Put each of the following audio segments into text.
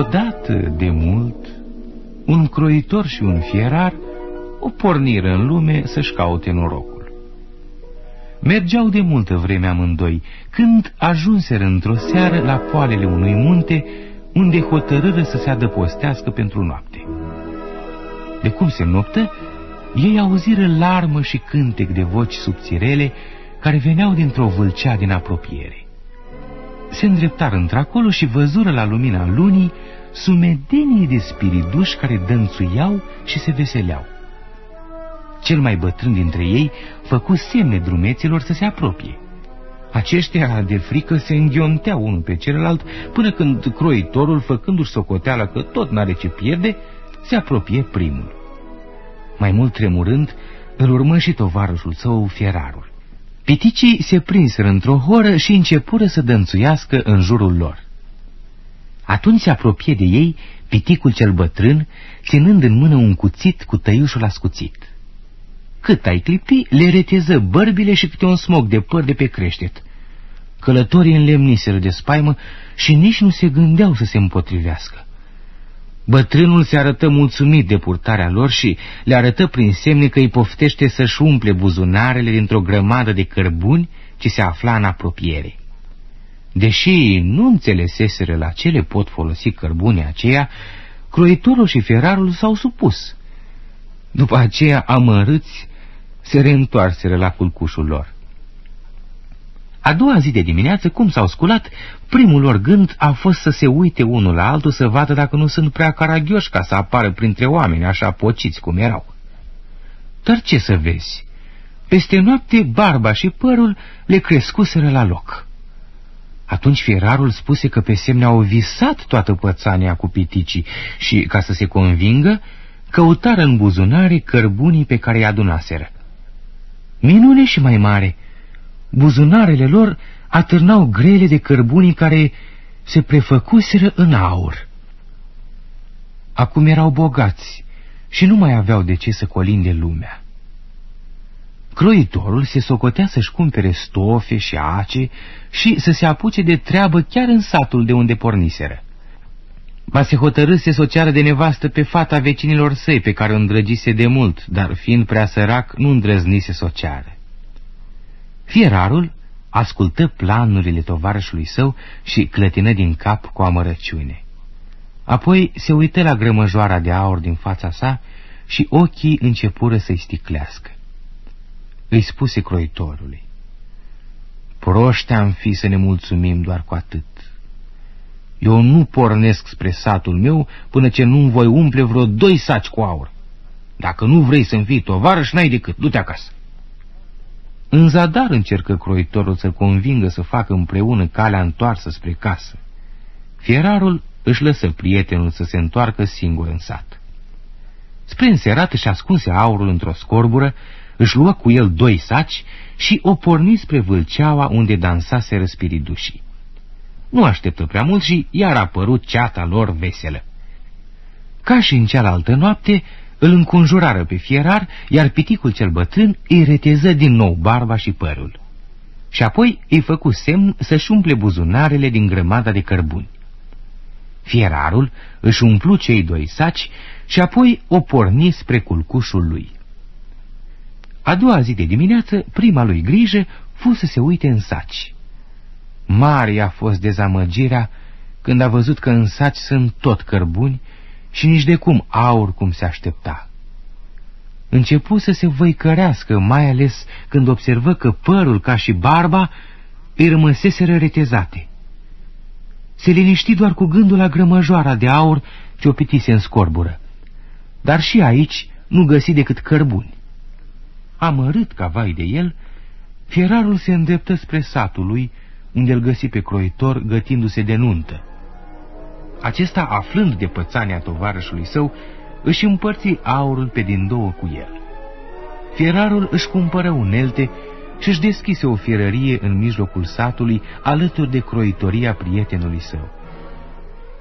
Odată de mult, un croitor și un fierar o porniră în lume să-și caute norocul. Mergeau de multă vreme amândoi, când ajunseră într-o seară la poalele unui munte, unde hotărâră să se adăpostească pentru noapte. De cum se noptă, ei auziră larmă și cântec de voci subțirele care veneau dintr-o vâlcea din apropiere. Se îndreptară într-acolo și văzură la lumina lunii sumedenii de spiriduși care dănțuiau și se veseleau. Cel mai bătrân dintre ei făcu semne drumeților să se apropie. Aceștia de frică se înghionteau unul pe celălalt până când croitorul, făcându-și socoteala că tot n-are ce pierde, se apropie primul. Mai mult tremurând, îl urmă și tovarășul său, fierarul. Piticii se prinseră într-o horă și începură să dănțuiască în jurul lor. Atunci se apropie de ei piticul cel bătrân, ținând în mână un cuțit cu tăiușul ascuțit. Cât ai clipi, le reteză bărbile și câte un smog de păr de pe creștet. Călătorii înlemniseră de spaimă și nici nu se gândeau să se împotrivească. Bătrânul se arătă mulțumit de purtarea lor și le arătă prin semne că îi poftește să-și umple buzunarele dintr-o grămadă de cărbuni ce se afla în apropiere. Deși nu înțeleseseră la ce le pot folosi cărbunii aceia, croitorul și ferarul s-au supus. După aceea, amărâți, se reîntoarseră la culcușul lor. A doua zi de dimineață, cum s-au sculat, primul lor gând a fost să se uite unul la altul să vadă dacă nu sunt prea caragioși ca să apară printre oameni așa pociți cum erau. Dar ce să vezi? Peste noapte, barba și părul le crescuseră la loc. Atunci fierarul spuse că pe semne au visat toată pățania cu piticii și, ca să se convingă, căutară în buzunare cărbunii pe care i adunaseră. Minune și mai mare! Buzunarele lor atârnau grele de cărbunii care se prefăcuseră în aur. Acum erau bogați și nu mai aveau de ce să colinde lumea. Croitorul se socotea să-și cumpere stofe și ace și să se apuce de treabă chiar în satul de unde porniseră. Ba se hotărâse să o ceară de nevastă pe fata vecinilor săi pe care o îndrăgise de mult, dar fiind prea sărac, nu îndrăznise să o ceară. Fierarul ascultă planurile tovarășului său și clătină din cap cu amărăciune. Apoi se uită la grămăjoara de aur din fața sa și ochii începură să-i sticlească. Îi spuse croitorului, Proști am fi să ne mulțumim doar cu atât. Eu nu pornesc spre satul meu până ce nu-mi voi umple vreo doi saci cu aur. Dacă nu vrei să-mi fii tovarăș, n-ai decât, du-te acasă. În zadar încercă croitorul să convingă să facă împreună calea întoarsă spre casă. Fierarul își lăsă prietenul să se întoarcă singur în sat. Spre înserat își ascunse aurul într-o scorbură, își luă cu el doi saci și o porni spre vâlceaua unde dansase răspiridușii. Nu așteptă prea mult și iar a apărut ceata lor veselă. Ca și în cealaltă noapte, îl înconjurară pe fierar, iar piticul cel bătrân îi reteză din nou barba și părul. Și apoi îi făcu semn să-și umple buzunarele din grămada de cărbuni. Fierarul își umplu cei doi saci și apoi o porni spre culcușul lui. A doua zi de dimineață, prima lui grijă fu să se uite în saci. Mare a fost dezamăgirea când a văzut că în saci sunt tot cărbuni și nici de cum aur cum se aștepta. Începu să se văicărească, mai ales când observă că părul ca și barba îi rămăseseră retezate. Se liniști doar cu gândul la grămăjoara de aur ce o pitise în scorbură, dar și aici nu găsi decât cărbuni. Amărât ca vai de el, fierarul se îndreptă spre satul lui, unde îl găsi pe croitor gătindu-se de nuntă. Acesta, aflând de pățania tovarășului său, își împărți aurul pe din două cu el. Fierarul își cumpără unelte și își deschise o fierărie în mijlocul satului, alături de croitoria prietenului său.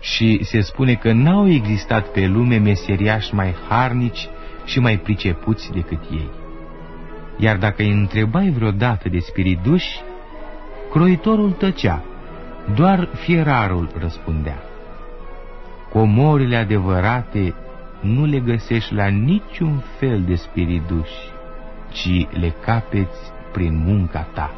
Și se spune că n-au existat pe lume meseriași mai harnici și mai pricepuți decât ei. Iar dacă îi întrebai vreodată de spiriduși, croitorul tăcea, doar fierarul răspundea. Comorile adevărate nu le găsești la niciun fel de spiriduși, ci le capeți prin munca ta.